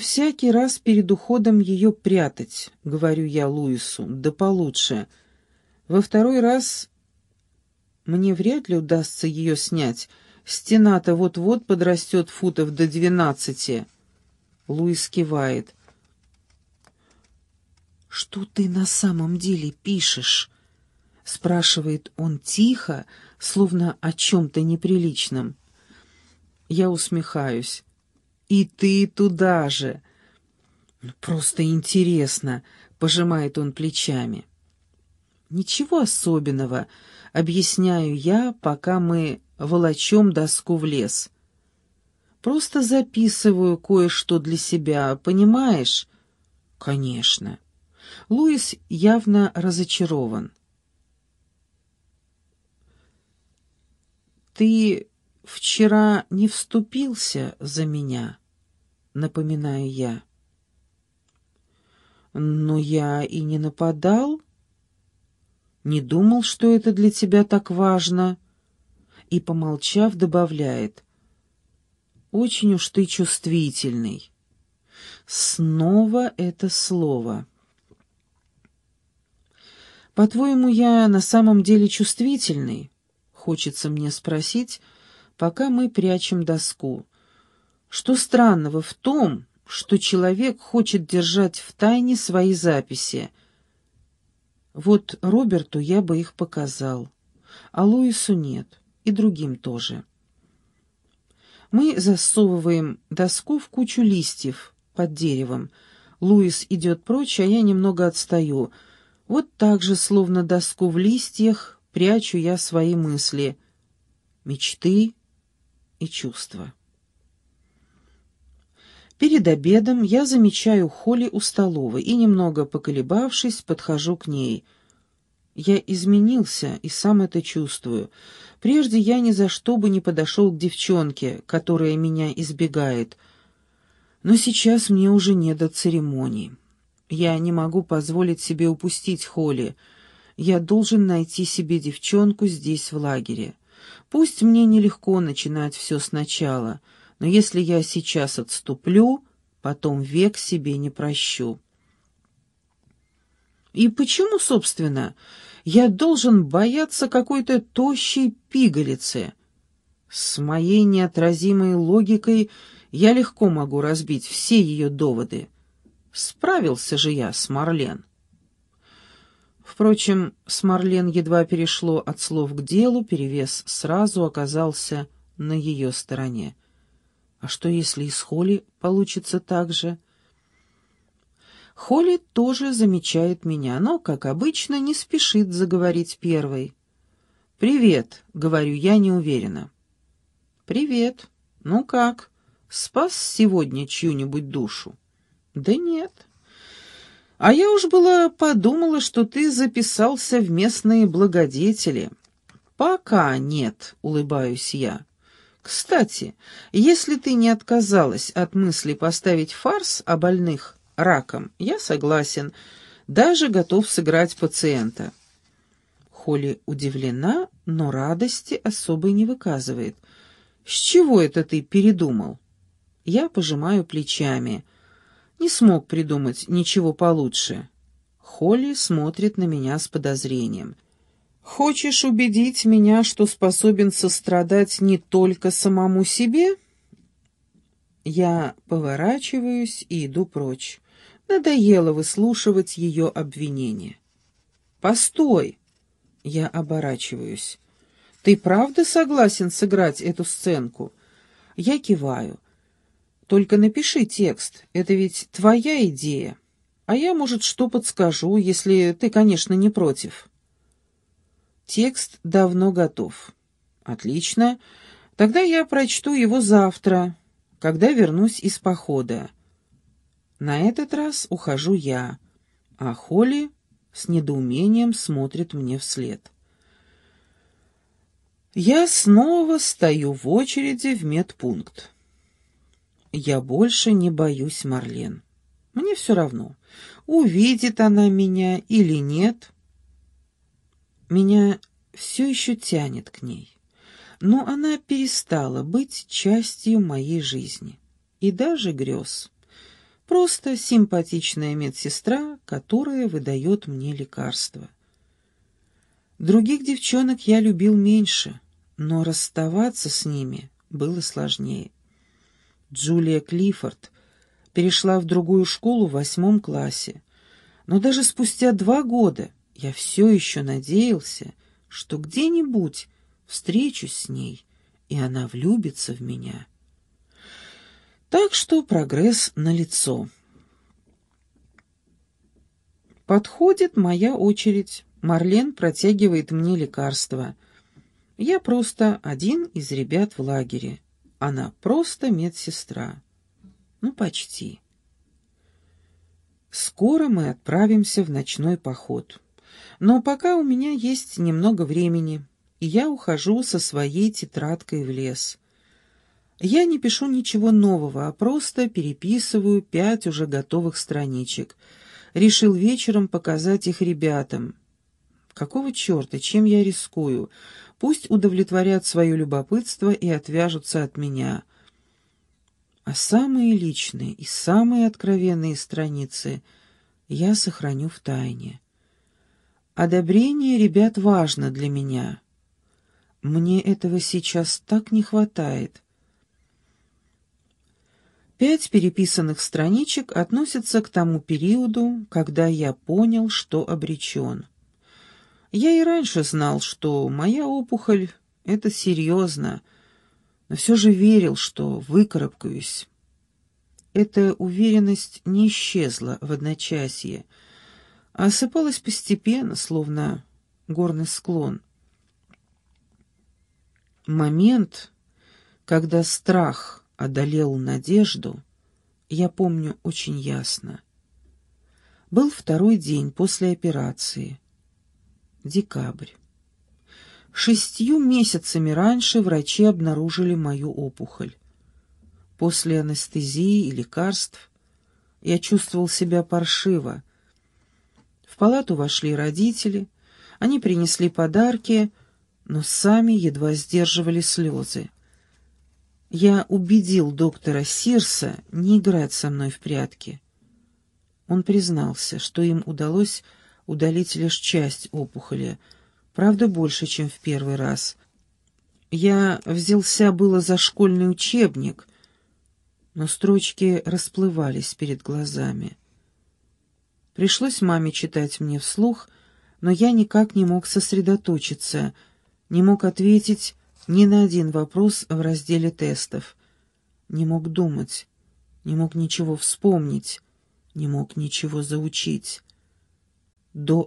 всякий раз перед уходом ее прятать, говорю я Луису, да получше. Во второй раз мне вряд ли удастся ее снять. Стена-то вот-вот подрастет футов до двенадцати. Луис кивает. «Что ты на самом деле пишешь?» — спрашивает он тихо, словно о чем-то неприличном. Я усмехаюсь. «И ты туда же!» «Ну, «Просто интересно», — пожимает он плечами. «Ничего особенного», — объясняю я, пока мы волочем доску в лес. «Просто записываю кое-что для себя, понимаешь?» «Конечно». Луис явно разочарован. «Ты вчера не вступился за меня?» — напоминаю я. «Но я и не нападал. Не думал, что это для тебя так важно». И, помолчав, добавляет. «Очень уж ты чувствительный». Снова это слово. «По-твоему, я на самом деле чувствительный?» Хочется мне спросить, пока мы прячем доску. Что странного в том, что человек хочет держать в тайне свои записи? Вот Роберту я бы их показал, а Луису нет, и другим тоже. Мы засовываем доску в кучу листьев под деревом. Луис идет прочь, а я немного отстаю — вот так же, словно доску в листьях, прячу я свои мысли, мечты и чувства. Перед обедом я замечаю Холли у столовой и, немного поколебавшись, подхожу к ней. Я изменился и сам это чувствую. Прежде я ни за что бы не подошел к девчонке, которая меня избегает. Но сейчас мне уже не до церемоний. Я не могу позволить себе упустить Холли. Я должен найти себе девчонку здесь, в лагере. Пусть мне нелегко начинать все сначала, но если я сейчас отступлю, потом век себе не прощу. И почему, собственно, я должен бояться какой-то тощей пигалицы? С моей неотразимой логикой я легко могу разбить все ее доводы. Справился же я с Марлен. Впрочем, с Марлен едва перешло от слов к делу, перевес сразу оказался на ее стороне. А что, если и с Холли получится так же? Холли тоже замечает меня, но, как обычно, не спешит заговорить первой. «Привет», — говорю я неуверенно. «Привет. Ну как, спас сегодня чью-нибудь душу?» «Да нет». «А я уж было подумала, что ты записался в местные благодетели». «Пока нет», — улыбаюсь я. «Кстати, если ты не отказалась от мысли поставить фарс о больных раком, я согласен, даже готов сыграть пациента». Холли удивлена, но радости особой не выказывает. «С чего это ты передумал?» Я пожимаю плечами — не смог придумать ничего получше. Холли смотрит на меня с подозрением. «Хочешь убедить меня, что способен сострадать не только самому себе?» Я поворачиваюсь и иду прочь. Надоело выслушивать ее обвинения. «Постой!» Я оборачиваюсь. «Ты правда согласен сыграть эту сценку?» Я киваю. Только напиши текст, это ведь твоя идея. А я, может, что подскажу, если ты, конечно, не против. Текст давно готов. Отлично. Тогда я прочту его завтра, когда вернусь из похода. На этот раз ухожу я, а Холли с недоумением смотрит мне вслед. Я снова стою в очереди в медпункт. Я больше не боюсь Марлен. Мне все равно, увидит она меня или нет. Меня все еще тянет к ней, но она перестала быть частью моей жизни и даже грез. Просто симпатичная медсестра, которая выдает мне лекарства. Других девчонок я любил меньше, но расставаться с ними было сложнее. Джулия Клиффорд перешла в другую школу в восьмом классе, но даже спустя два года я все еще надеялся, что где-нибудь встречусь с ней, и она влюбится в меня. Так что прогресс налицо. Подходит моя очередь. Марлен протягивает мне лекарство. Я просто один из ребят в лагере. Она просто медсестра. Ну, почти. Скоро мы отправимся в ночной поход. Но пока у меня есть немного времени, и я ухожу со своей тетрадкой в лес. Я не пишу ничего нового, а просто переписываю пять уже готовых страничек. Решил вечером показать их ребятам. Какого черта, чем я рискую? Пусть удовлетворят свое любопытство и отвяжутся от меня. А самые личные и самые откровенные страницы я сохраню в тайне. Одобрение ребят важно для меня. Мне этого сейчас так не хватает. Пять переписанных страничек относятся к тому периоду, когда я понял, что обречен. Я и раньше знал, что моя опухоль — это серьезно, но все же верил, что выкарабкаюсь. Эта уверенность не исчезла в одночасье, а осыпалась постепенно, словно горный склон. Момент, когда страх одолел надежду, я помню очень ясно. Был второй день после операции — Декабрь. Шестью месяцами раньше врачи обнаружили мою опухоль. После анестезии и лекарств я чувствовал себя паршиво. В палату вошли родители, они принесли подарки, но сами едва сдерживали слезы. Я убедил доктора Сирса не играть со мной в прятки. Он признался, что им удалось удалить лишь часть опухоли, правда, больше, чем в первый раз. Я взялся было за школьный учебник, но строчки расплывались перед глазами. Пришлось маме читать мне вслух, но я никак не мог сосредоточиться, не мог ответить ни на один вопрос в разделе тестов, не мог думать, не мог ничего вспомнить, не мог ничего заучить до